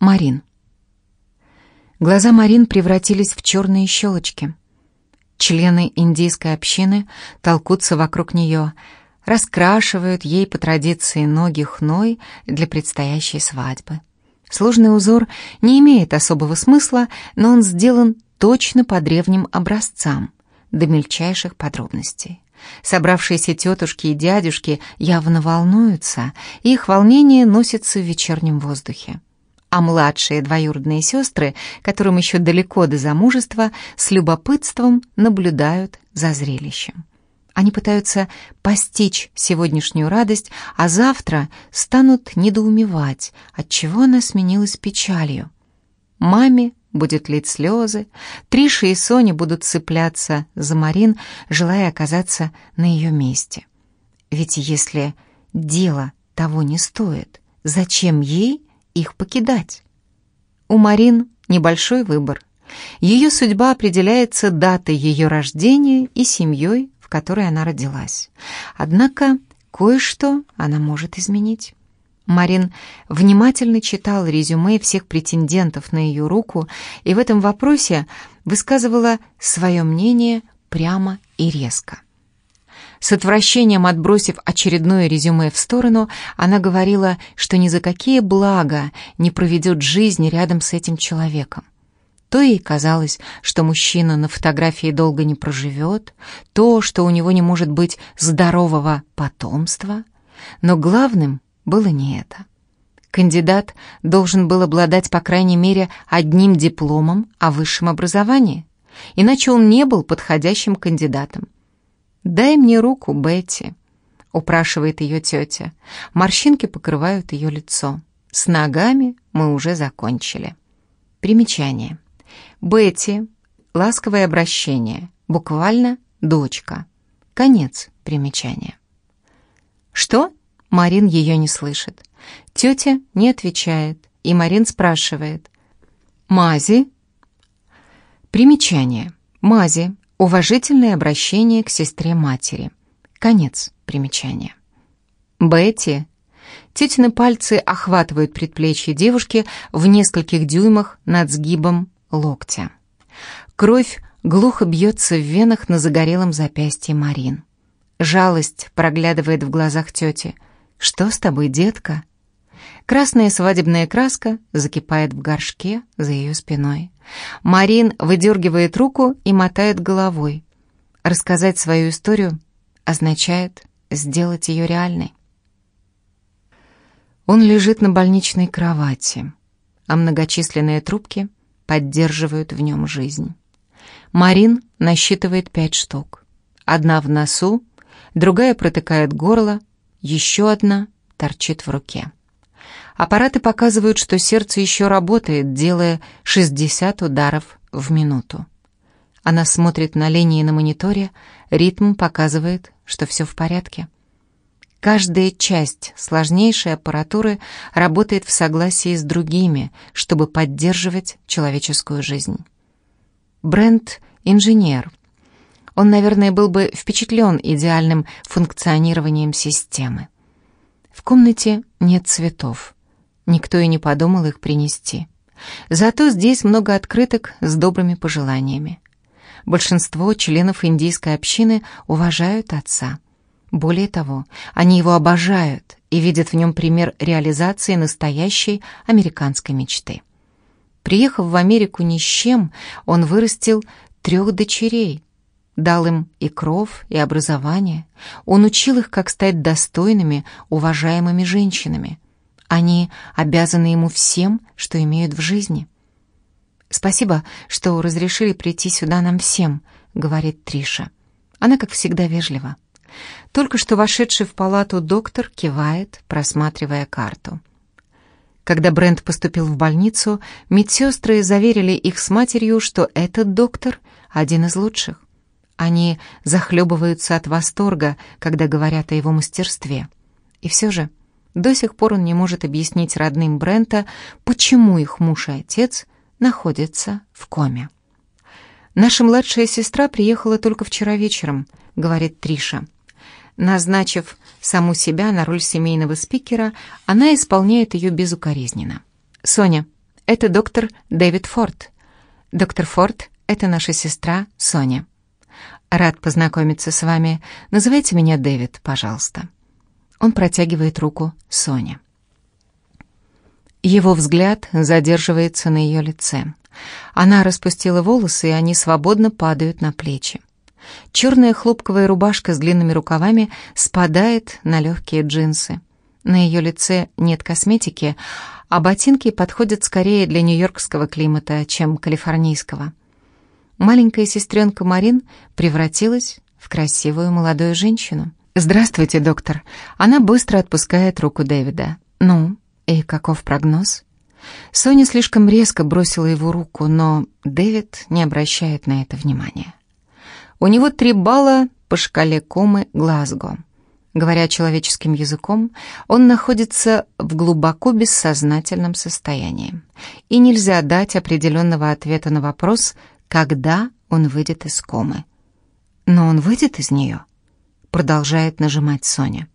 Марин. Глаза Марин превратились в черные щелочки. Члены индийской общины толкутся вокруг нее, раскрашивают ей по традиции ноги хной для предстоящей свадьбы. Сложный узор не имеет особого смысла, но он сделан точно по древним образцам, до мельчайших подробностей. Собравшиеся тетушки и дядюшки явно волнуются, и их волнение носится в вечернем воздухе а младшие двоюродные сестры, которым еще далеко до замужества, с любопытством наблюдают за зрелищем. Они пытаются постичь сегодняшнюю радость, а завтра станут недоумевать, отчего она сменилась печалью. Маме будет лить слезы, Триша и Соня будут цепляться за Марин, желая оказаться на ее месте. Ведь если дело того не стоит, зачем ей их покидать. У Марин небольшой выбор. Ее судьба определяется датой ее рождения и семьей, в которой она родилась. Однако кое-что она может изменить. Марин внимательно читал резюме всех претендентов на ее руку и в этом вопросе высказывала свое мнение прямо и резко. С отвращением отбросив очередное резюме в сторону, она говорила, что ни за какие блага не проведет жизнь рядом с этим человеком. То ей казалось, что мужчина на фотографии долго не проживет, то, что у него не может быть здорового потомства. Но главным было не это. Кандидат должен был обладать, по крайней мере, одним дипломом о высшем образовании, иначе он не был подходящим кандидатом. «Дай мне руку, Бетти», — упрашивает ее тетя. Морщинки покрывают ее лицо. С ногами мы уже закончили. Примечание. Бетти, ласковое обращение, буквально «дочка». Конец примечания. «Что?» Марин ее не слышит. Тетя не отвечает, и Марин спрашивает. «Мази?» Примечание. Мази Уважительное обращение к сестре-матери. Конец примечания. Бетти. Тетины пальцы охватывают предплечье девушки в нескольких дюймах над сгибом локтя. Кровь глухо бьется в венах на загорелом запястье Марин. Жалость проглядывает в глазах тети. «Что с тобой, детка?» Красная свадебная краска закипает в горшке за ее спиной. Марин выдергивает руку и мотает головой. Рассказать свою историю означает сделать ее реальной. Он лежит на больничной кровати, а многочисленные трубки поддерживают в нем жизнь. Марин насчитывает пять штук. Одна в носу, другая протыкает горло, еще одна торчит в руке. Аппараты показывают, что сердце еще работает, делая 60 ударов в минуту. Она смотрит на линии на мониторе, ритм показывает, что все в порядке. Каждая часть сложнейшей аппаратуры работает в согласии с другими, чтобы поддерживать человеческую жизнь. Брент — инженер. Он, наверное, был бы впечатлен идеальным функционированием системы. В комнате нет цветов. Никто и не подумал их принести. Зато здесь много открыток с добрыми пожеланиями. Большинство членов индийской общины уважают отца. Более того, они его обожают и видят в нем пример реализации настоящей американской мечты. Приехав в Америку ни с чем, он вырастил трех дочерей, дал им и кров, и образование. Он учил их, как стать достойными, уважаемыми женщинами – они обязаны ему всем, что имеют в жизни. «Спасибо, что разрешили прийти сюда нам всем», — говорит Триша. Она, как всегда, вежлива. Только что вошедший в палату доктор кивает, просматривая карту. Когда Брент поступил в больницу, медсестры заверили их с матерью, что этот доктор один из лучших. Они захлебываются от восторга, когда говорят о его мастерстве. И все же до сих пор он не может объяснить родным Брента, почему их муж и отец находятся в коме. «Наша младшая сестра приехала только вчера вечером», — говорит Триша. Назначив саму себя на роль семейного спикера, она исполняет ее безукоризненно. «Соня, это доктор Дэвид Форд. Доктор Форд — это наша сестра Соня. Рад познакомиться с вами. Называйте меня Дэвид, пожалуйста». Он протягивает руку Соне. Его взгляд задерживается на ее лице. Она распустила волосы, и они свободно падают на плечи. Черная хлопковая рубашка с длинными рукавами спадает на легкие джинсы. На ее лице нет косметики, а ботинки подходят скорее для нью-йоркского климата, чем калифорнийского. Маленькая сестренка Марин превратилась в красивую молодую женщину. «Здравствуйте, доктор». Она быстро отпускает руку Дэвида. «Ну, и каков прогноз?» Соня слишком резко бросила его руку, но Дэвид не обращает на это внимания. У него три балла по шкале комы Глазго. Говоря человеческим языком, он находится в глубоко бессознательном состоянии. И нельзя дать определенного ответа на вопрос, когда он выйдет из комы. Но он выйдет из нее, продолжает нажимать Соня.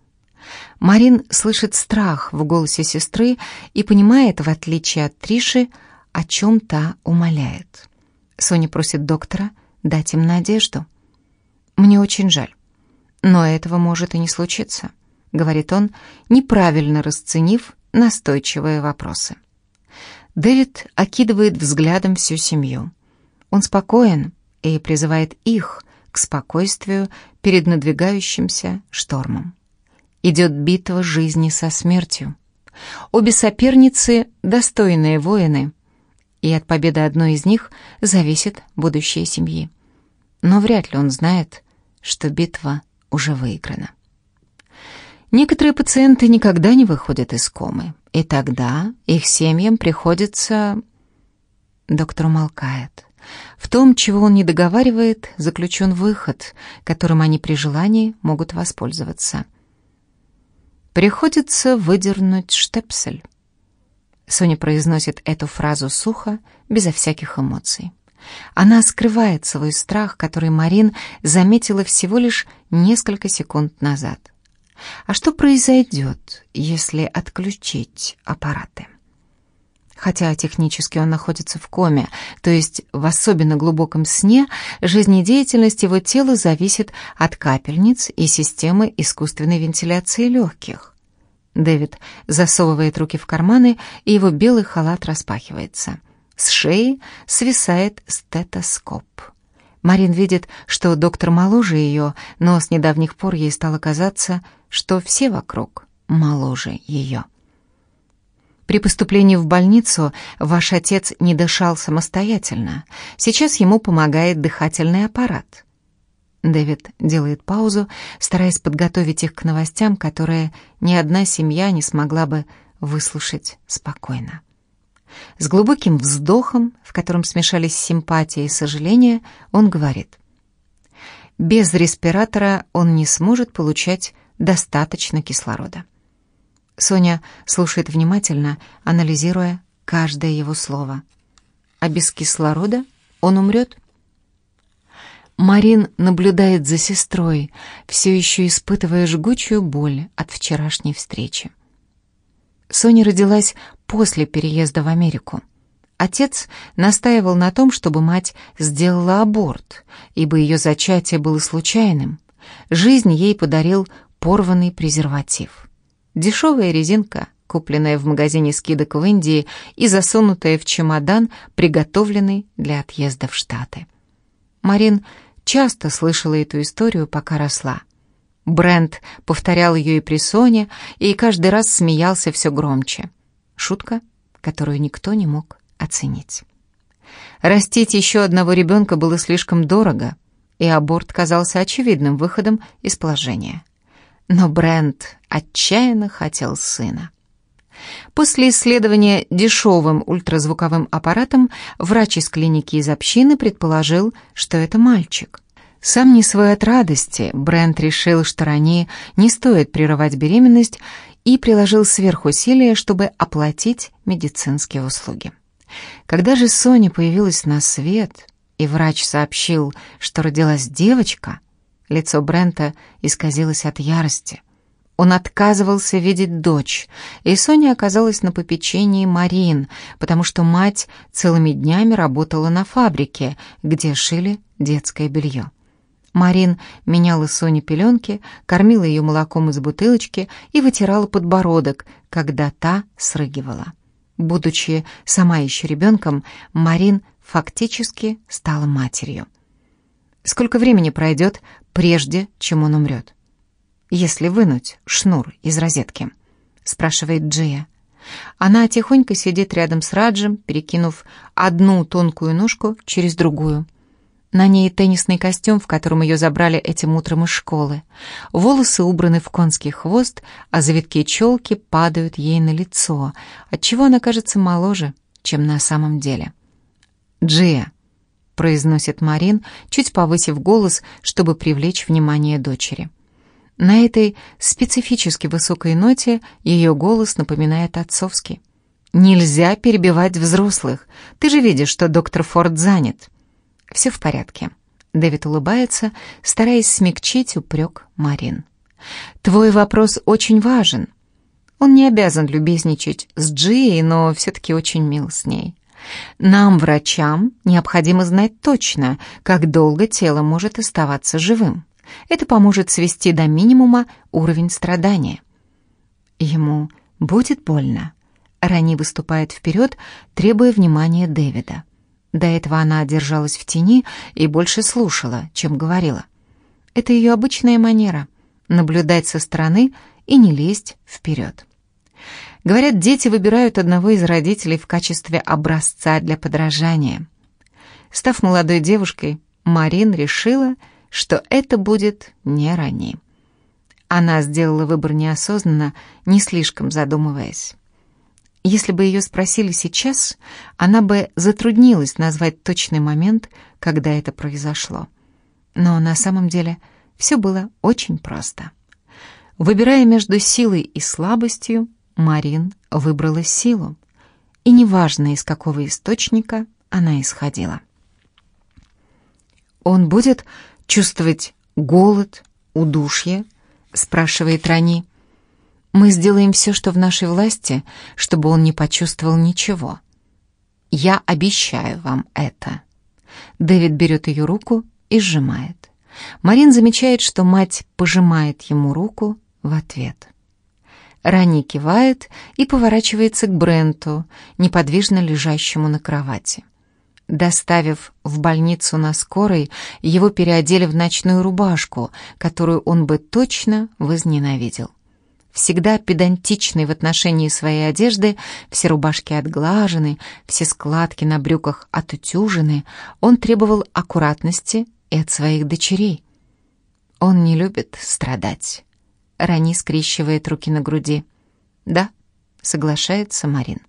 Марин слышит страх в голосе сестры и понимает, в отличие от Триши, о чем та умоляет. Соня просит доктора дать им надежду. «Мне очень жаль, но этого может и не случиться», — говорит он, неправильно расценив настойчивые вопросы. Дэвид окидывает взглядом всю семью. Он спокоен и призывает их к спокойствию перед надвигающимся штормом. Идет битва жизни со смертью. Обе соперницы — достойные воины, и от победы одной из них зависит будущее семьи. Но вряд ли он знает, что битва уже выиграна. Некоторые пациенты никогда не выходят из комы, и тогда их семьям приходится... Доктор умолкает. В том, чего он не договаривает, заключен выход, которым они при желании могут воспользоваться. Приходится выдернуть штепсель. Соня произносит эту фразу сухо, безо всяких эмоций. Она скрывает свой страх, который Марин заметила всего лишь несколько секунд назад. А что произойдет, если отключить аппараты? Хотя технически он находится в коме, то есть в особенно глубоком сне, жизнедеятельность его тела зависит от капельниц и системы искусственной вентиляции легких. Дэвид засовывает руки в карманы, и его белый халат распахивается – с шеи свисает стетоскоп. Марин видит, что доктор моложе ее, но с недавних пор ей стало казаться, что все вокруг моложе ее. При поступлении в больницу ваш отец не дышал самостоятельно. Сейчас ему помогает дыхательный аппарат. Дэвид делает паузу, стараясь подготовить их к новостям, которые ни одна семья не смогла бы выслушать спокойно. С глубоким вздохом, в котором смешались симпатия и сожаление, он говорит. Без респиратора он не сможет получать достаточно кислорода. Соня слушает внимательно, анализируя каждое его слово. А без кислорода он умрет? Марин наблюдает за сестрой, все еще испытывая жгучую боль от вчерашней встречи. Соня родилась после переезда в Америку. Отец настаивал на том, чтобы мать сделала аборт, ибо ее зачатие было случайным. Жизнь ей подарил порванный презерватив. Дешевая резинка, купленная в магазине скидок в Индии и засунутая в чемодан, приготовленный для отъезда в Штаты. Марин часто слышала эту историю, пока росла. Брент повторял ее и при Соне, и каждый раз смеялся все громче. Шутка, которую никто не мог оценить. Растить еще одного ребенка было слишком дорого, и аборт казался очевидным выходом из положения. Но Брент отчаянно хотел сына. После исследования дешевым ультразвуковым аппаратом врач из клиники из общины предположил, что это мальчик. Сам не свой от радости, Брент решил, что ранее не стоит прерывать беременность и приложил сверхусилия, чтобы оплатить медицинские услуги. Когда же Соня появилась на свет, и врач сообщил, что родилась девочка, лицо Брента исказилось от ярости. Он отказывался видеть дочь, и Соня оказалась на попечении Марин, потому что мать целыми днями работала на фабрике, где шили детское белье. Марин меняла Соне пеленки, кормила ее молоком из бутылочки и вытирала подбородок, когда та срыгивала. Будучи сама еще ребенком, Марин фактически стала матерью. Сколько времени пройдет, прежде чем он умрет? если вынуть шнур из розетки?» — спрашивает Джия. Она тихонько сидит рядом с Раджем, перекинув одну тонкую ножку через другую. На ней теннисный костюм, в котором ее забрали этим утром из школы. Волосы убраны в конский хвост, а завитки челки падают ей на лицо, отчего она кажется моложе, чем на самом деле. «Джия», — произносит Марин, чуть повысив голос, чтобы привлечь внимание дочери. На этой специфически высокой ноте ее голос напоминает отцовский. «Нельзя перебивать взрослых. Ты же видишь, что доктор Форд занят». «Все в порядке». Дэвид улыбается, стараясь смягчить упрек Марин. «Твой вопрос очень важен. Он не обязан любезничать с Джией, но все-таки очень мил с ней. Нам, врачам, необходимо знать точно, как долго тело может оставаться живым. Это поможет свести до минимума уровень страдания. Ему будет больно. Рани выступает вперед, требуя внимания Дэвида. До этого она держалась в тени и больше слушала, чем говорила. Это ее обычная манера — наблюдать со стороны и не лезть вперед. Говорят, дети выбирают одного из родителей в качестве образца для подражания. Став молодой девушкой, Марин решила — что это будет не ранее. Она сделала выбор неосознанно, не слишком задумываясь. Если бы ее спросили сейчас, она бы затруднилась назвать точный момент, когда это произошло. Но на самом деле все было очень просто. Выбирая между силой и слабостью, Марин выбрала силу. И неважно, из какого источника она исходила. «Он будет чувствовать голод, удушье?» — спрашивает Рани. «Мы сделаем все, что в нашей власти, чтобы он не почувствовал ничего. Я обещаю вам это». Дэвид берет ее руку и сжимает. Марин замечает, что мать пожимает ему руку в ответ. Рани кивает и поворачивается к Бренту, неподвижно лежащему на кровати. Доставив в больницу на скорой, его переодели в ночную рубашку, которую он бы точно возненавидел. Всегда педантичный в отношении своей одежды, все рубашки отглажены, все складки на брюках отутюжены, он требовал аккуратности и от своих дочерей. Он не любит страдать. Рани скрещивает руки на груди. «Да», — соглашается Марин.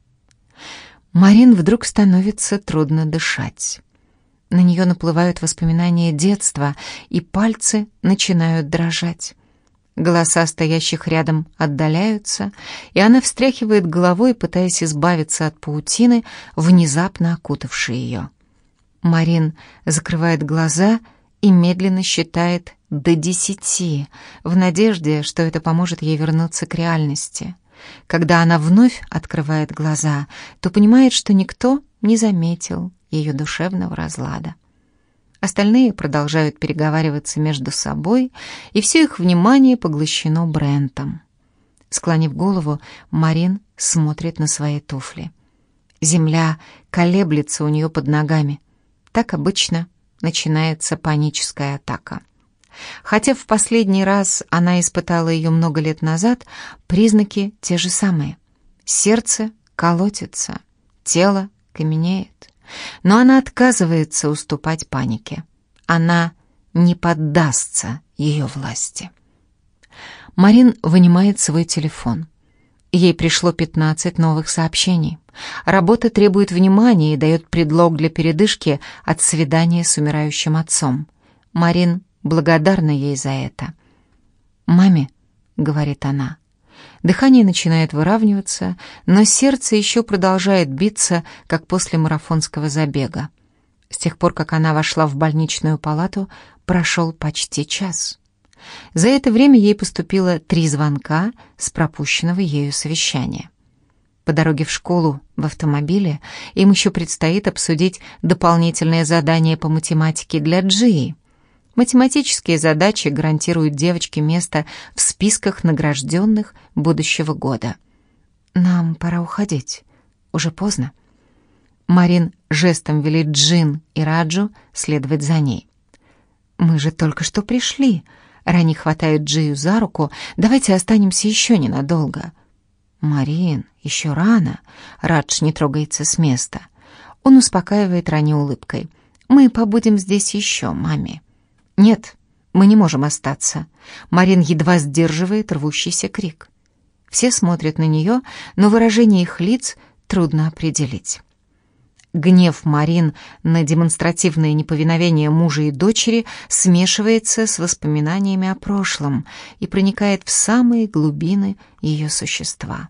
Марин вдруг становится трудно дышать. На нее наплывают воспоминания детства, и пальцы начинают дрожать. Голоса стоящих рядом отдаляются, и она встряхивает головой, пытаясь избавиться от паутины, внезапно окутавшей ее. Марин закрывает глаза и медленно считает до десяти, в надежде, что это поможет ей вернуться к реальности. Когда она вновь открывает глаза, то понимает, что никто не заметил ее душевного разлада. Остальные продолжают переговариваться между собой, и все их внимание поглощено Брентом. Склонив голову, Марин смотрит на свои туфли. Земля колеблется у нее под ногами. Так обычно начинается паническая атака. Хотя в последний раз она испытала ее много лет назад, признаки те же самые. Сердце колотится, тело каменеет. Но она отказывается уступать панике. Она не поддастся ее власти. Марин вынимает свой телефон. Ей пришло 15 новых сообщений. Работа требует внимания и дает предлог для передышки от свидания с умирающим отцом. Марин благодарна ей за это. «Маме», — говорит она, — дыхание начинает выравниваться, но сердце еще продолжает биться, как после марафонского забега. С тех пор, как она вошла в больничную палату, прошел почти час. За это время ей поступило три звонка с пропущенного ею совещания. По дороге в школу в автомобиле им еще предстоит обсудить дополнительное задание по математике для Джии. Математические задачи гарантируют девочке место в списках награжденных будущего года. «Нам пора уходить. Уже поздно». Марин жестом велит Джин и Раджу следовать за ней. «Мы же только что пришли». Рани хватает Джию за руку. «Давайте останемся еще ненадолго». «Марин, еще рано». Радж не трогается с места. Он успокаивает Рани улыбкой. «Мы побудем здесь еще, маме». «Нет, мы не можем остаться». Марин едва сдерживает рвущийся крик. Все смотрят на нее, но выражение их лиц трудно определить. Гнев Марин на демонстративное неповиновение мужа и дочери смешивается с воспоминаниями о прошлом и проникает в самые глубины ее существа.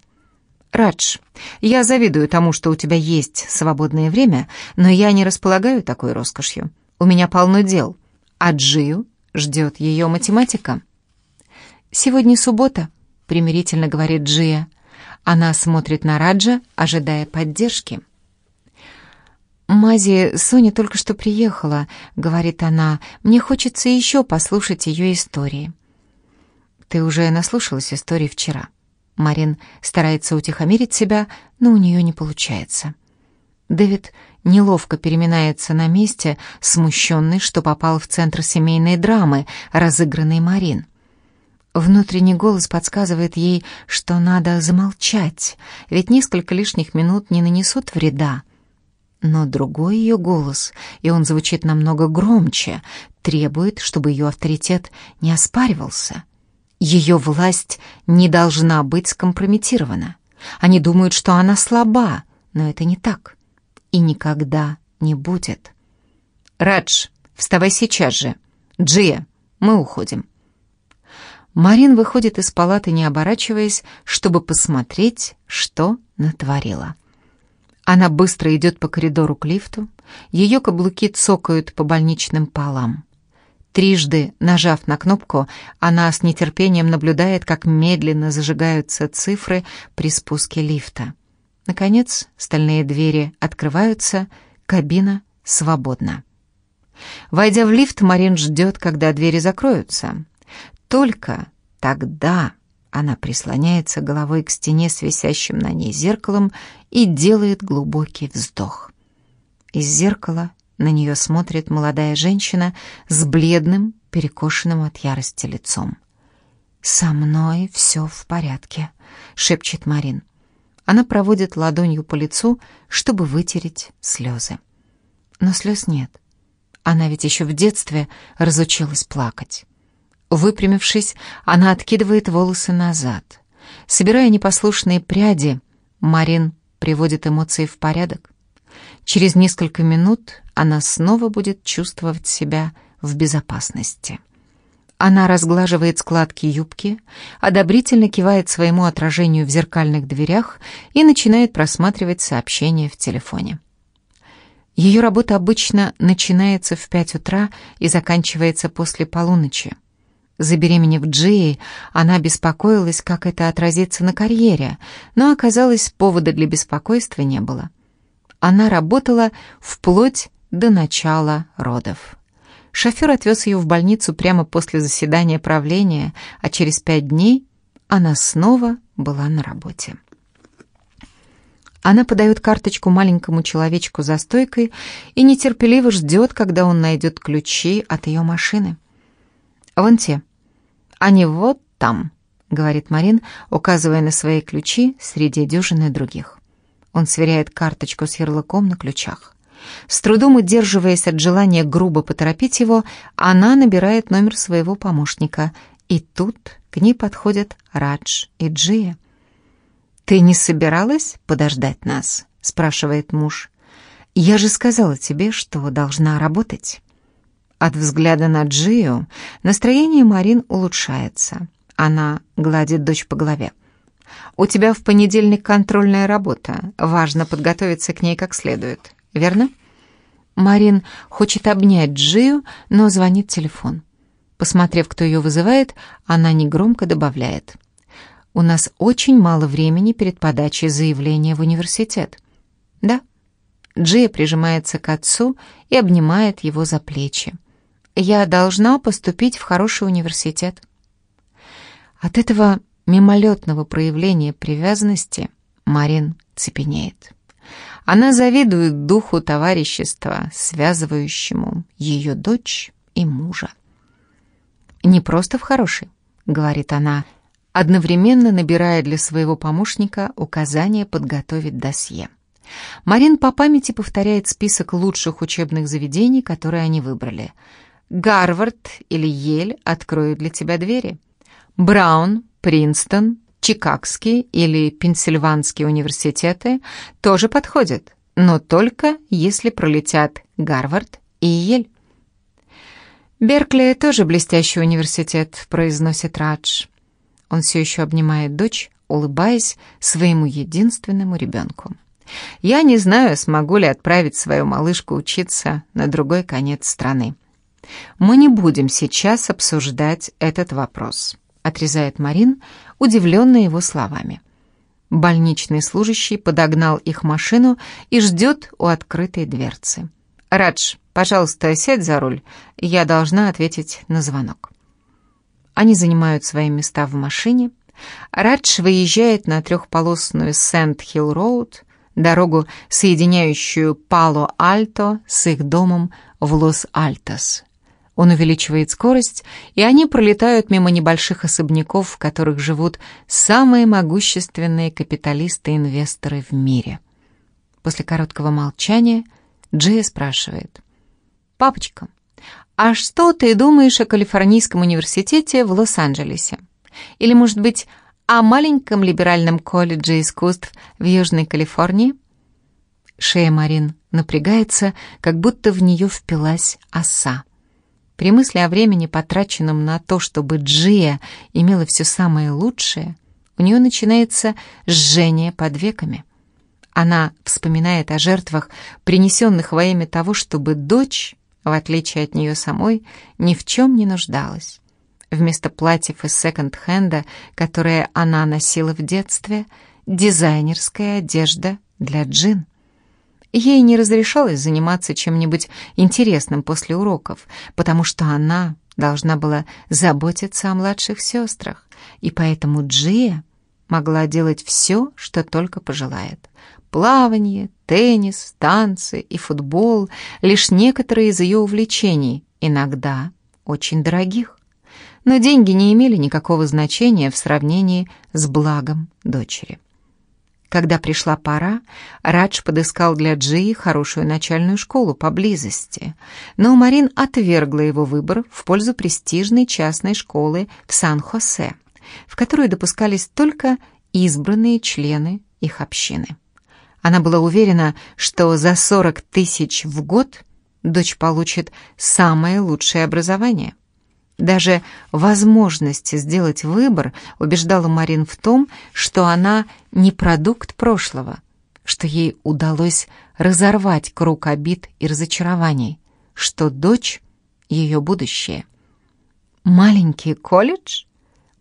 «Радж, я завидую тому, что у тебя есть свободное время, но я не располагаю такой роскошью. У меня полно дел, а Джию ждет ее математика». «Сегодня суббота», — примирительно говорит Джия. Она смотрит на Раджа, ожидая поддержки. «Мази, Соня только что приехала», — говорит она. «Мне хочется еще послушать ее истории». «Ты уже наслушалась истории вчера». Марин старается утихомирить себя, но у нее не получается. Дэвид неловко переминается на месте, смущенный, что попал в центр семейной драмы, разыгранной Марин. Внутренний голос подсказывает ей, что надо замолчать, ведь несколько лишних минут не нанесут вреда. Но другой ее голос, и он звучит намного громче, требует, чтобы ее авторитет не оспаривался. Ее власть не должна быть скомпрометирована. Они думают, что она слаба, но это не так. И никогда не будет. «Радж, вставай сейчас же. Джия, мы уходим». Марин выходит из палаты, не оборачиваясь, чтобы посмотреть, что натворила. Она быстро идет по коридору к лифту, ее каблуки цокают по больничным полам. Трижды нажав на кнопку, она с нетерпением наблюдает, как медленно зажигаются цифры при спуске лифта. Наконец, стальные двери открываются, кабина свободна. Войдя в лифт, Марин ждет, когда двери закроются. Только тогда она прислоняется головой к стене с висящим на ней зеркалом и делает глубокий вздох. Из зеркала на нее смотрит молодая женщина с бледным, перекошенным от ярости лицом. «Со мной все в порядке», — шепчет Марин. Она проводит ладонью по лицу, чтобы вытереть слезы. Но слез нет. Она ведь еще в детстве разучилась плакать. Выпрямившись, она откидывает волосы назад. Собирая непослушные пряди, Марин приводит эмоции в порядок. Через несколько минут она снова будет чувствовать себя в безопасности. Она разглаживает складки юбки, одобрительно кивает своему отражению в зеркальных дверях и начинает просматривать сообщения в телефоне. Ее работа обычно начинается в пять утра и заканчивается после полуночи. Забеременев Джией, она беспокоилась, как это отразится на карьере, но оказалось, повода для беспокойства не было. Она работала вплоть до начала родов. Шофер отвез ее в больницу прямо после заседания правления, а через пять дней она снова была на работе. Она подает карточку маленькому человечку за стойкой и нетерпеливо ждет, когда он найдет ключи от ее машины. «Вон те», «Они вот там», — говорит Марин, указывая на свои ключи среди дюжины других. Он сверяет карточку с ярлыком на ключах. С трудом удерживаясь от желания грубо поторопить его, она набирает номер своего помощника. И тут к ней подходят Радж и Джия. «Ты не собиралась подождать нас?» — спрашивает муж. «Я же сказала тебе, что должна работать». От взгляда на Джию настроение Марин улучшается. Она гладит дочь по голове. «У тебя в понедельник контрольная работа. Важно подготовиться к ней как следует. Верно?» Марин хочет обнять Джию, но звонит телефон. Посмотрев, кто ее вызывает, она негромко добавляет. «У нас очень мало времени перед подачей заявления в университет». «Да». Джия прижимается к отцу и обнимает его за плечи. «Я должна поступить в хороший университет». От этого мимолетного проявления привязанности Марин цепенеет. Она завидует духу товарищества, связывающему ее дочь и мужа. «Не просто в хороший», — говорит она, одновременно набирая для своего помощника указание подготовить досье. Марин по памяти повторяет список лучших учебных заведений, которые они выбрали. «Гарвард или Ель откроют для тебя двери. Браун, Принстон, Чикагский или Пенсильванский университеты тоже подходят, но только если пролетят Гарвард и Ель. «Беркли тоже блестящий университет», — произносит Радж. Он все еще обнимает дочь, улыбаясь своему единственному ребенку. «Я не знаю, смогу ли отправить свою малышку учиться на другой конец страны. Мы не будем сейчас обсуждать этот вопрос», — отрезает Марин, удивленная его словами. Больничный служащий подогнал их машину и ждет у открытой дверцы. «Радж, пожалуйста, сядь за руль. Я должна ответить на звонок». Они занимают свои места в машине. Радж выезжает на трехполосную Сэнд-Хилл-Роуд, дорогу, соединяющую Пало-Альто с их домом в Лос-Альтос. Он увеличивает скорость, и они пролетают мимо небольших особняков, в которых живут самые могущественные капиталисты-инвесторы в мире. После короткого молчания Джия спрашивает. «Папочка, а что ты думаешь о Калифорнийском университете в Лос-Анджелесе? Или, может быть, о маленьком либеральном колледже искусств в Южной Калифорнии?» Шея Марин напрягается, как будто в нее впилась оса. При мысли о времени, потраченном на то, чтобы Джия имела все самое лучшее, у нее начинается жжение под веками. Она вспоминает о жертвах, принесенных во имя того, чтобы дочь, в отличие от нее самой, ни в чем не нуждалась. Вместо платьев из секонд-хенда, которые она носила в детстве, дизайнерская одежда для джин. Ей не разрешалось заниматься чем-нибудь интересным после уроков, потому что она должна была заботиться о младших сестрах, и поэтому Джия могла делать все, что только пожелает. Плавание, теннис, танцы и футбол — лишь некоторые из ее увлечений, иногда очень дорогих. Но деньги не имели никакого значения в сравнении с благом дочери. Когда пришла пора, Радж подыскал для Джии хорошую начальную школу поблизости, но Марин отвергла его выбор в пользу престижной частной школы в Сан-Хосе, в которую допускались только избранные члены их общины. Она была уверена, что за 40 тысяч в год дочь получит самое лучшее образование. Даже возможность сделать выбор убеждала Марин в том, что она не продукт прошлого, что ей удалось разорвать круг обид и разочарований, что дочь — ее будущее. «Маленький колледж?»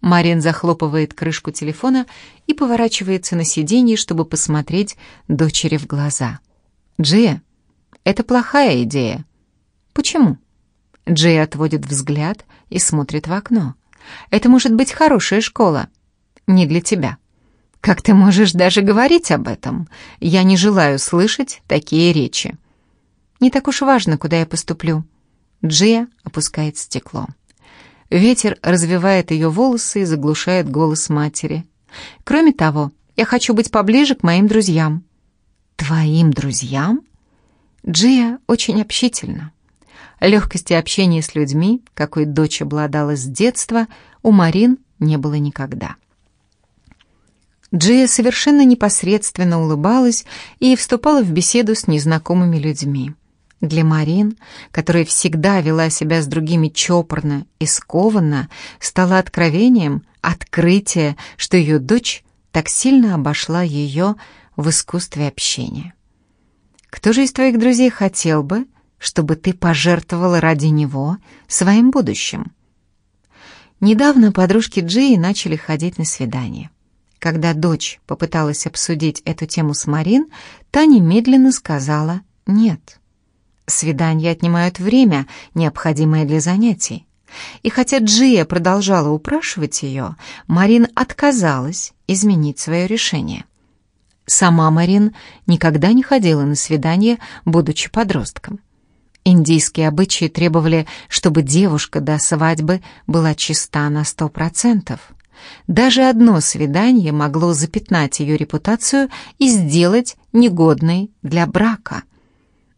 Марин захлопывает крышку телефона и поворачивается на сиденье, чтобы посмотреть дочери в глаза. «Джия, это плохая идея». «Почему?» Джей отводит взгляд и смотрит в окно. «Это может быть хорошая школа. Не для тебя». «Как ты можешь даже говорить об этом? Я не желаю слышать такие речи». «Не так уж важно, куда я поступлю». Джия опускает стекло. Ветер развивает ее волосы и заглушает голос матери. «Кроме того, я хочу быть поближе к моим друзьям». «Твоим друзьям?» Джия очень общительна. Легкости общения с людьми, какой дочь обладала с детства, у Марин не было никогда. Джия совершенно непосредственно улыбалась и вступала в беседу с незнакомыми людьми. Для Марин, которая всегда вела себя с другими чопорно и скованно, стало откровением, открытие, что ее дочь так сильно обошла ее в искусстве общения. «Кто же из твоих друзей хотел бы, чтобы ты пожертвовала ради него своим будущим. Недавно подружки Джии начали ходить на свидание. Когда дочь попыталась обсудить эту тему с Марин, та немедленно сказала «нет». Свидания отнимают время, необходимое для занятий. И хотя Джия продолжала упрашивать ее, Марин отказалась изменить свое решение. Сама Марин никогда не ходила на свидания, будучи подростком. Индийские обычаи требовали, чтобы девушка до свадьбы была чиста на сто процентов. Даже одно свидание могло запятнать ее репутацию и сделать негодной для брака.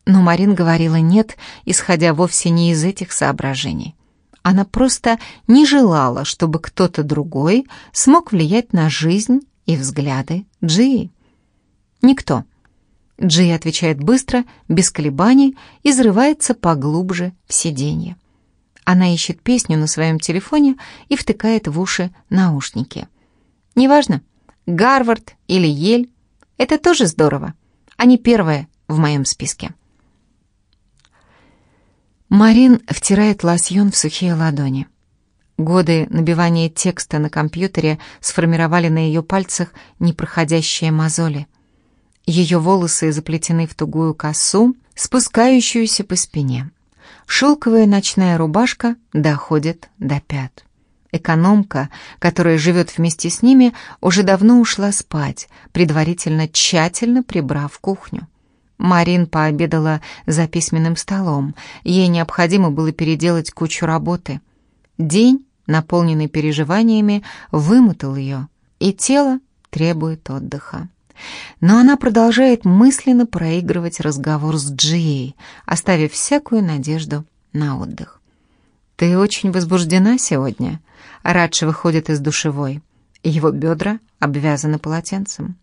Но Марин говорила «нет», исходя вовсе не из этих соображений. Она просто не желала, чтобы кто-то другой смог влиять на жизнь и взгляды Джии. Никто. Джи отвечает быстро, без колебаний, и взрывается поглубже в сиденье. Она ищет песню на своем телефоне и втыкает в уши наушники. Неважно, Гарвард или Ель, это тоже здорово. Они первые в моем списке. Марин втирает лосьон в сухие ладони. Годы набивания текста на компьютере сформировали на ее пальцах непроходящие мозоли. Ее волосы заплетены в тугую косу, спускающуюся по спине. Шелковая ночная рубашка доходит до пят. Экономка, которая живет вместе с ними, уже давно ушла спать, предварительно тщательно прибрав кухню. Марин пообедала за письменным столом. Ей необходимо было переделать кучу работы. День, наполненный переживаниями, вымотал ее, и тело требует отдыха. Но она продолжает мысленно проигрывать разговор с Джией, оставив всякую надежду на отдых. «Ты очень возбуждена сегодня?» Радши выходит из душевой. Его бедра обвязаны полотенцем.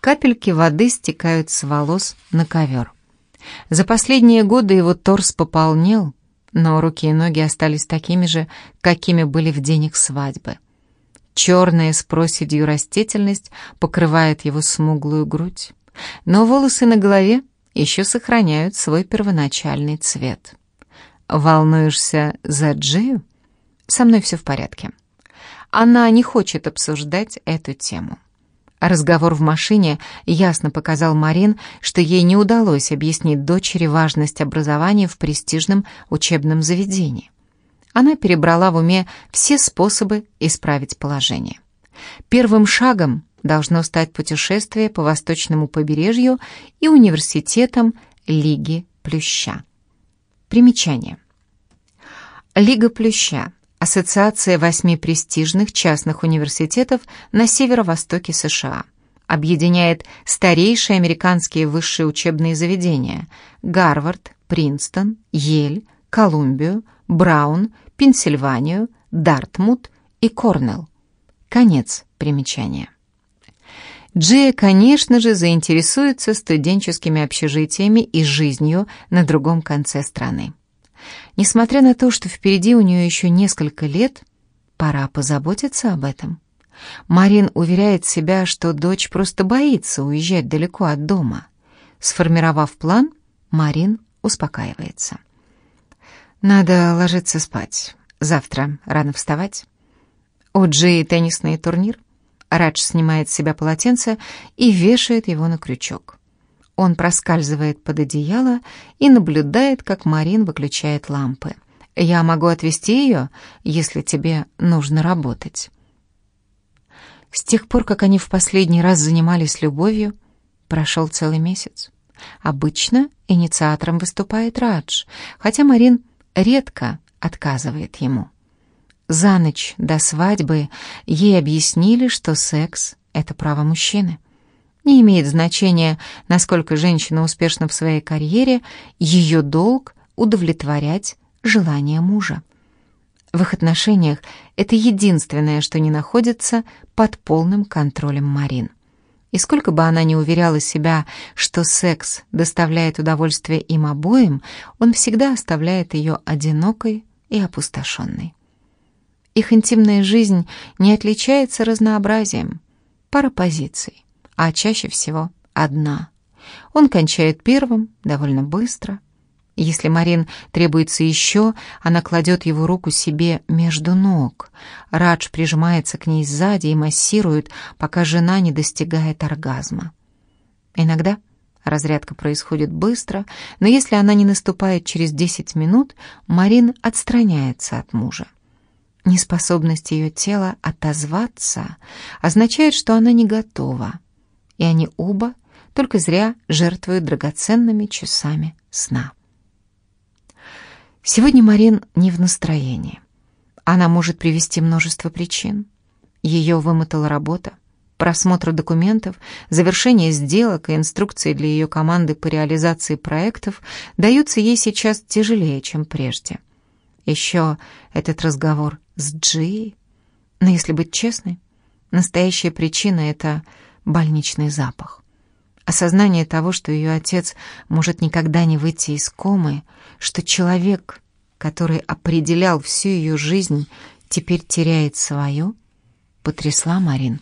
Капельки воды стекают с волос на ковер. За последние годы его торс пополнел, но руки и ноги остались такими же, какими были в день их свадьбы. Черная с проседью растительность покрывает его смуглую грудь, но волосы на голове еще сохраняют свой первоначальный цвет. «Волнуешься за Джию?» «Со мной все в порядке». Она не хочет обсуждать эту тему. Разговор в машине ясно показал Марин, что ей не удалось объяснить дочери важность образования в престижном учебном заведении. Она перебрала в уме все способы исправить положение. Первым шагом должно стать путешествие по восточному побережью и университетам Лиги Плюща. Примечание. Лига Плюща Ассоциация восьми престижных частных университетов на северо-востоке США. Объединяет старейшие американские высшие учебные заведения – Гарвард, Принстон, Йель, Колумбию, Браун, Пенсильванию, Дартмут и Корнелл. Конец примечания. Джия, конечно же, заинтересуется студенческими общежитиями и жизнью на другом конце страны. Несмотря на то, что впереди у нее еще несколько лет, пора позаботиться об этом. Марин уверяет себя, что дочь просто боится уезжать далеко от дома. Сформировав план, Марин успокаивается. Надо ложиться спать. Завтра рано вставать. У Джи теннисный турнир. Радж снимает с себя полотенце и вешает его на крючок. Он проскальзывает под одеяло и наблюдает, как Марин выключает лампы. «Я могу отвезти ее, если тебе нужно работать». С тех пор, как они в последний раз занимались любовью, прошел целый месяц. Обычно инициатором выступает Радж, хотя Марин редко отказывает ему. За ночь до свадьбы ей объяснили, что секс — это право мужчины. Не имеет значения, насколько женщина успешна в своей карьере, ее долг — удовлетворять желания мужа. В их отношениях это единственное, что не находится под полным контролем Марин. И сколько бы она ни уверяла себя, что секс доставляет удовольствие им обоим, он всегда оставляет ее одинокой и опустошенной. Их интимная жизнь не отличается разнообразием. Пара позиций а чаще всего одна. Он кончает первым довольно быстро. Если Марин требуется еще, она кладет его руку себе между ног. Радж прижимается к ней сзади и массирует, пока жена не достигает оргазма. Иногда разрядка происходит быстро, но если она не наступает через 10 минут, Марин отстраняется от мужа. Неспособность ее тела отозваться означает, что она не готова, и они оба только зря жертвуют драгоценными часами сна. Сегодня Марин не в настроении. Она может привести множество причин. Ее вымотала работа, просмотр документов, завершение сделок и инструкции для ее команды по реализации проектов даются ей сейчас тяжелее, чем прежде. Еще этот разговор с Джи. Но если быть честной, настоящая причина — это больничный запах. Осознание того, что ее отец может никогда не выйти из комы, что человек, который определял всю ее жизнь, теперь теряет свою, потрясла Марин.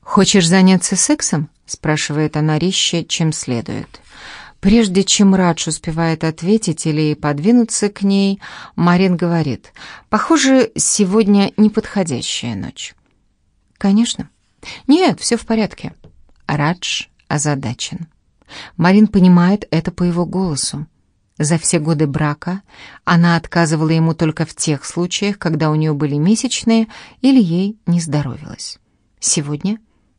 «Хочешь заняться сексом?» — спрашивает она резче, чем следует. Прежде чем Радж успевает ответить или подвинуться к ней, Марин говорит, «Похоже, сегодня неподходящая ночь». «Конечно». «Нет, все в порядке». Радж озадачен. Марин понимает это по его голосу. За все годы брака она отказывала ему только в тех случаях, когда у нее были месячные или ей не здоровилось. Сегодня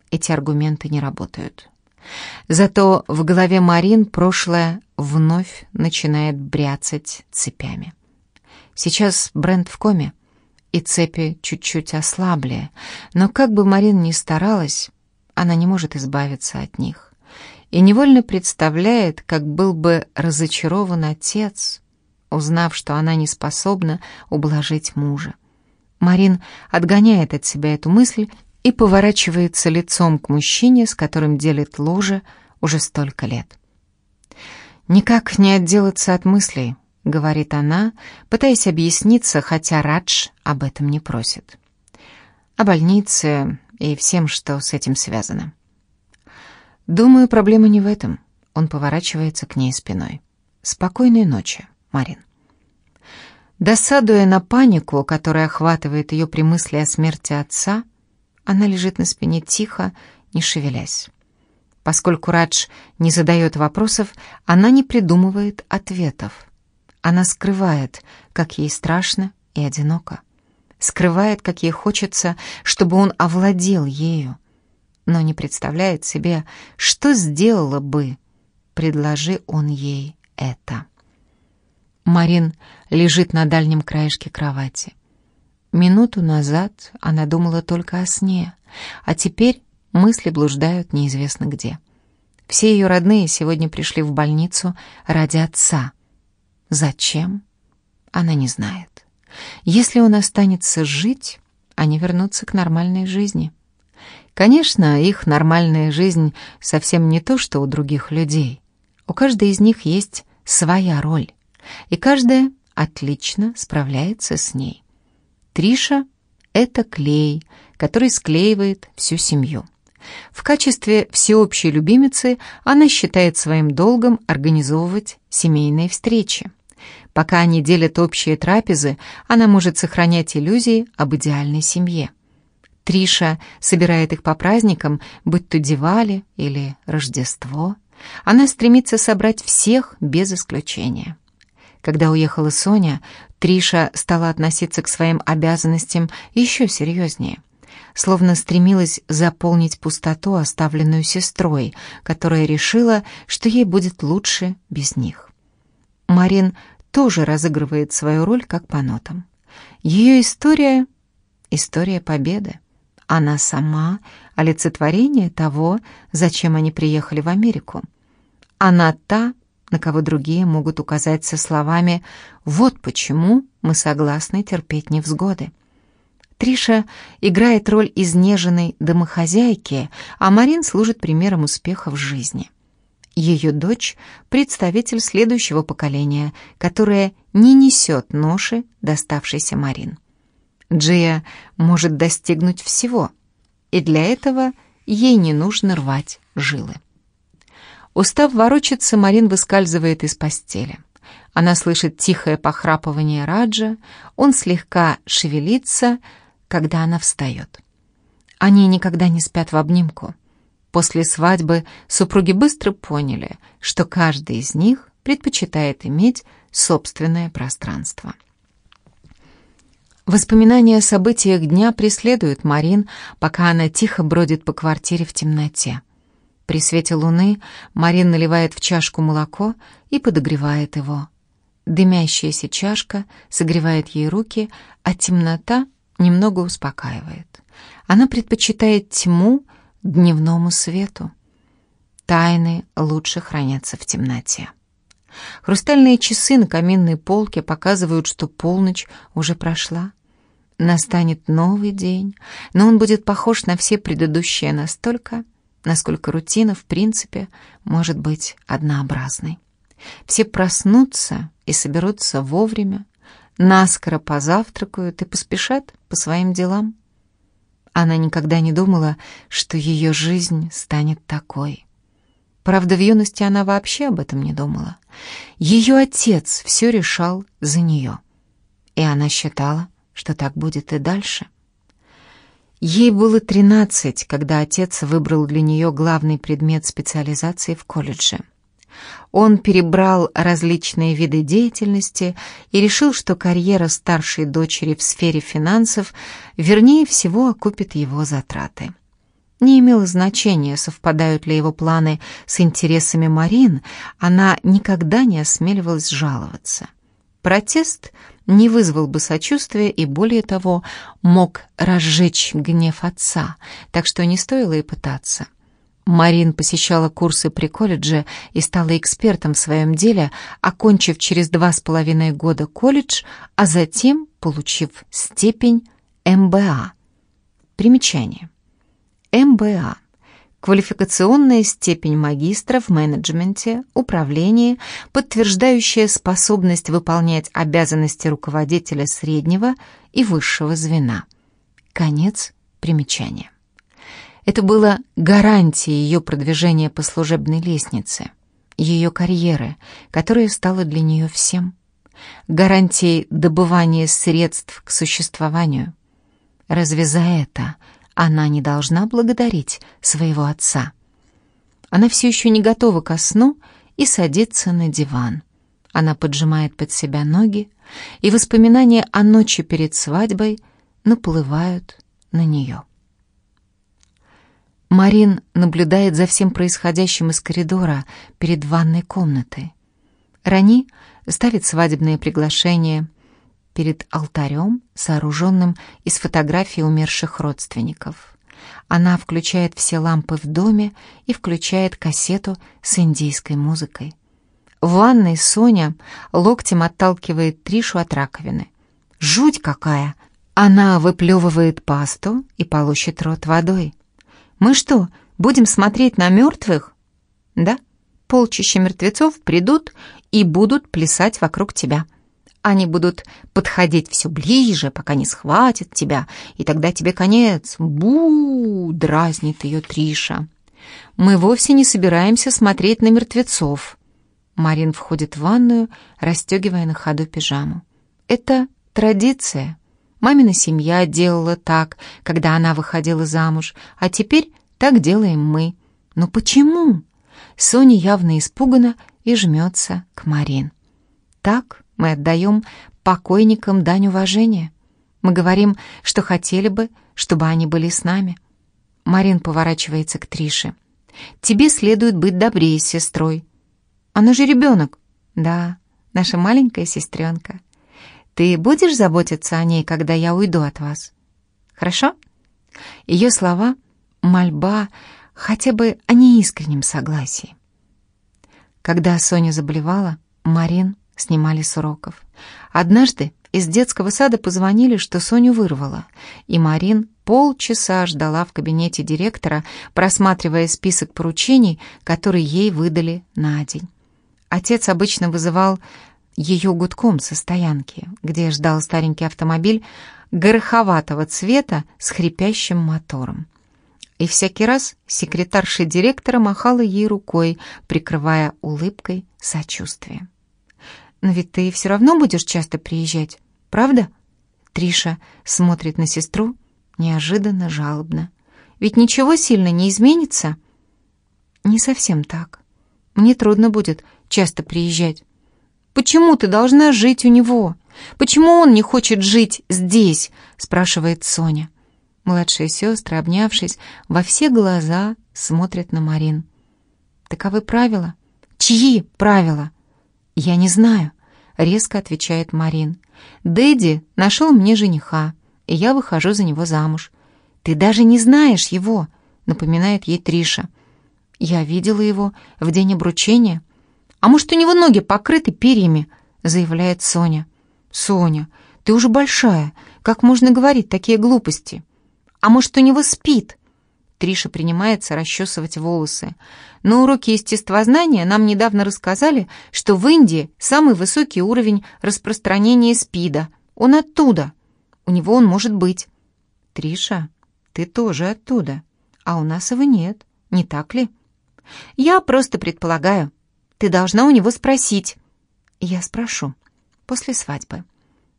эти аргументы не работают. Зато в голове Марин прошлое вновь начинает бряцать цепями. Сейчас Брент в коме, и цепи чуть-чуть ослабли, но как бы Марин ни старалась, она не может избавиться от них. И невольно представляет, как был бы разочарован отец, узнав, что она не способна ублажить мужа. Марин отгоняет от себя эту мысль и поворачивается лицом к мужчине, с которым делит ложе уже столько лет. «Никак не отделаться от мыслей», — говорит она, пытаясь объясниться, хотя Радж об этом не просит. О больнице и всем, что с этим связано. «Думаю, проблема не в этом». Он поворачивается к ней спиной. «Спокойной ночи, Марин». Досадуя на панику, которая охватывает ее при мысли о смерти отца, она лежит на спине тихо, не шевелясь. Поскольку Радж не задает вопросов, она не придумывает ответов. Она скрывает, как ей страшно и одиноко. Скрывает, как ей хочется, чтобы он овладел ею. Но не представляет себе, что сделала бы, предложи он ей это. Марин лежит на дальнем краешке кровати. Минуту назад она думала только о сне, а теперь мысли блуждают неизвестно где. Все ее родные сегодня пришли в больницу ради отца. Зачем? Она не знает. Если он останется жить, они вернутся к нормальной жизни. Конечно, их нормальная жизнь совсем не то, что у других людей. У каждой из них есть своя роль, и каждая отлично справляется с ней. Триша — это клей, который склеивает всю семью. В качестве всеобщей любимицы она считает своим долгом организовывать семейные встречи. Пока они делят общие трапезы, она может сохранять иллюзии об идеальной семье. Триша собирает их по праздникам, будь то Дивали или Рождество. Она стремится собрать всех без исключения. Когда уехала Соня, Триша стала относиться к своим обязанностям еще серьезнее. Словно стремилась заполнить пустоту, оставленную сестрой, которая решила, что ей будет лучше без них. Марин тоже разыгрывает свою роль как по нотам. Ее история — история победы. Она сама — олицетворение того, зачем они приехали в Америку. Она та, на кого другие могут указать со словами «Вот почему мы согласны терпеть невзгоды». Триша играет роль изнеженной домохозяйки, а Марин служит примером успеха в жизни. Ее дочь — представитель следующего поколения, которое не несет ноши, доставшейся Марин. Джия может достигнуть всего, и для этого ей не нужно рвать жилы. Устав ворочаться, Марин выскальзывает из постели. Она слышит тихое похрапывание Раджа, он слегка шевелится, когда она встает. Они никогда не спят в обнимку. После свадьбы супруги быстро поняли, что каждый из них предпочитает иметь собственное пространство. Воспоминания о событиях дня преследуют Марин, пока она тихо бродит по квартире в темноте. При свете луны Марин наливает в чашку молоко и подогревает его. Дымящаяся чашка согревает ей руки, а темнота немного успокаивает. Она предпочитает тьму дневному свету. Тайны лучше хранятся в темноте. Хрустальные часы на каминной полке показывают, что полночь уже прошла. Настанет новый день, но он будет похож на все предыдущие настолько, насколько рутина, в принципе, может быть однообразной. Все проснутся и соберутся вовремя, наскоро позавтракают и поспешат по своим делам. Она никогда не думала, что ее жизнь станет такой. Правда, в юности она вообще об этом не думала. Ее отец все решал за нее. И она считала, что так будет и дальше. Ей было 13, когда отец выбрал для нее главный предмет специализации в колледже. Он перебрал различные виды деятельности и решил, что карьера старшей дочери в сфере финансов вернее всего окупит его затраты. Не имело значения, совпадают ли его планы с интересами Марин, она никогда не осмеливалась жаловаться. Протест не вызвал бы сочувствия и, более того, мог разжечь гнев отца, так что не стоило и пытаться. Марин посещала курсы при колледже и стала экспертом в своем деле, окончив через два с половиной года колледж, а затем получив степень МБА. Примечание. МБА – квалификационная степень магистра в менеджменте, управлении, подтверждающая способность выполнять обязанности руководителя среднего и высшего звена. Конец примечания. Это было гарантией ее продвижения по служебной лестнице, ее карьеры, которая стала для нее всем, гарантией добывания средств к существованию. Разве за это она не должна благодарить своего отца. Она все еще не готова ко сну и садится на диван. Она поджимает под себя ноги, и воспоминания о ночи перед свадьбой наплывают на нее. Марин наблюдает за всем происходящим из коридора перед ванной комнатой. Рани ставит свадебное приглашение — перед алтарем, сооруженным из фотографий умерших родственников. Она включает все лампы в доме и включает кассету с индийской музыкой. В ванной Соня локтем отталкивает Тришу от раковины. «Жуть какая!» Она выплевывает пасту и полощет рот водой. «Мы что, будем смотреть на мертвых?» «Да, полчища мертвецов придут и будут плясать вокруг тебя». Они будут подходить все ближе, пока не схватят тебя, и тогда тебе конец. Бу! дразнит ее Триша. Мы вовсе не собираемся смотреть на мертвецов. Марин входит в ванную, расстегивая на ходу пижаму. Это традиция. Мамина семья делала так, когда она выходила замуж, а теперь так делаем мы. Но почему? Соня явно испугана и жмется к Марин. Так мы отдаем покойникам дань уважения. Мы говорим, что хотели бы, чтобы они были с нами. Марин поворачивается к Трише. Тебе следует быть добрее с сестрой. Она же ребенок. Да, наша маленькая сестренка. Ты будешь заботиться о ней, когда я уйду от вас? Хорошо? Ее слова — мольба хотя бы о неискреннем согласии. Когда Соня заболевала, Марин снимали с уроков. Однажды из детского сада позвонили, что Соню вырвало, и Марин полчаса ждала в кабинете директора, просматривая список поручений, которые ей выдали на день. Отец обычно вызывал ее гудком со стоянки, где ждал старенький автомобиль гороховатого цвета с хрипящим мотором. И всякий раз секретарша директора махала ей рукой, прикрывая улыбкой сочувствия. Но ведь ты все равно будешь часто приезжать, правда? Триша смотрит на сестру неожиданно жалобно. Ведь ничего сильно не изменится? Не совсем так. Мне трудно будет часто приезжать. Почему ты должна жить у него? Почему он не хочет жить здесь? спрашивает Соня. Младшие сестры, обнявшись, во все глаза смотрят на Марин. Таковы правила. Чьи правила? Я не знаю, резко отвечает Марин. Дэдди нашел мне жениха, и я выхожу за него замуж. Ты даже не знаешь его, напоминает ей Триша. Я видела его в день обручения. А может, у него ноги покрыты перьями, заявляет Соня. Соня, ты уже большая, как можно говорить такие глупости? А может, у него спит? Триша принимается расчесывать волосы. На уроке естествознания нам недавно рассказали, что в Индии самый высокий уровень распространения СПИДа. Он оттуда. У него он может быть. Триша, ты тоже оттуда. А у нас его нет, не так ли? Я просто предполагаю. Ты должна у него спросить. Я спрошу. После свадьбы.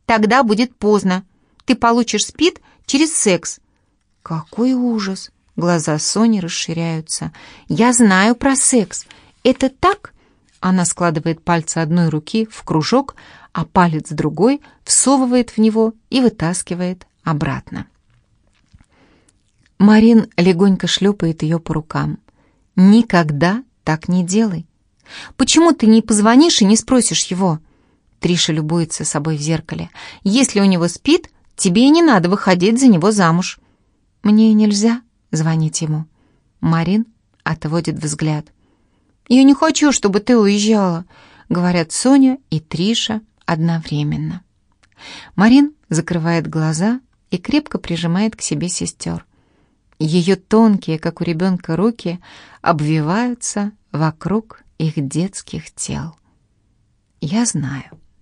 Тогда будет поздно. Ты получишь СПИД через секс. Какой ужас. Глаза Сони расширяются. «Я знаю про секс. Это так?» Она складывает пальцы одной руки в кружок, а палец другой всовывает в него и вытаскивает обратно. Марин легонько шлепает ее по рукам. «Никогда так не делай. Почему ты не позвонишь и не спросишь его?» Триша любуется собой в зеркале. «Если у него спит, тебе и не надо выходить за него замуж». «Мне нельзя», звонить ему. Марин отводит взгляд. «Я не хочу, чтобы ты уезжала», — говорят Соня и Триша одновременно. Марин закрывает глаза и крепко прижимает к себе сестер. Ее тонкие, как у ребенка, руки обвиваются вокруг их детских тел. Я знаю.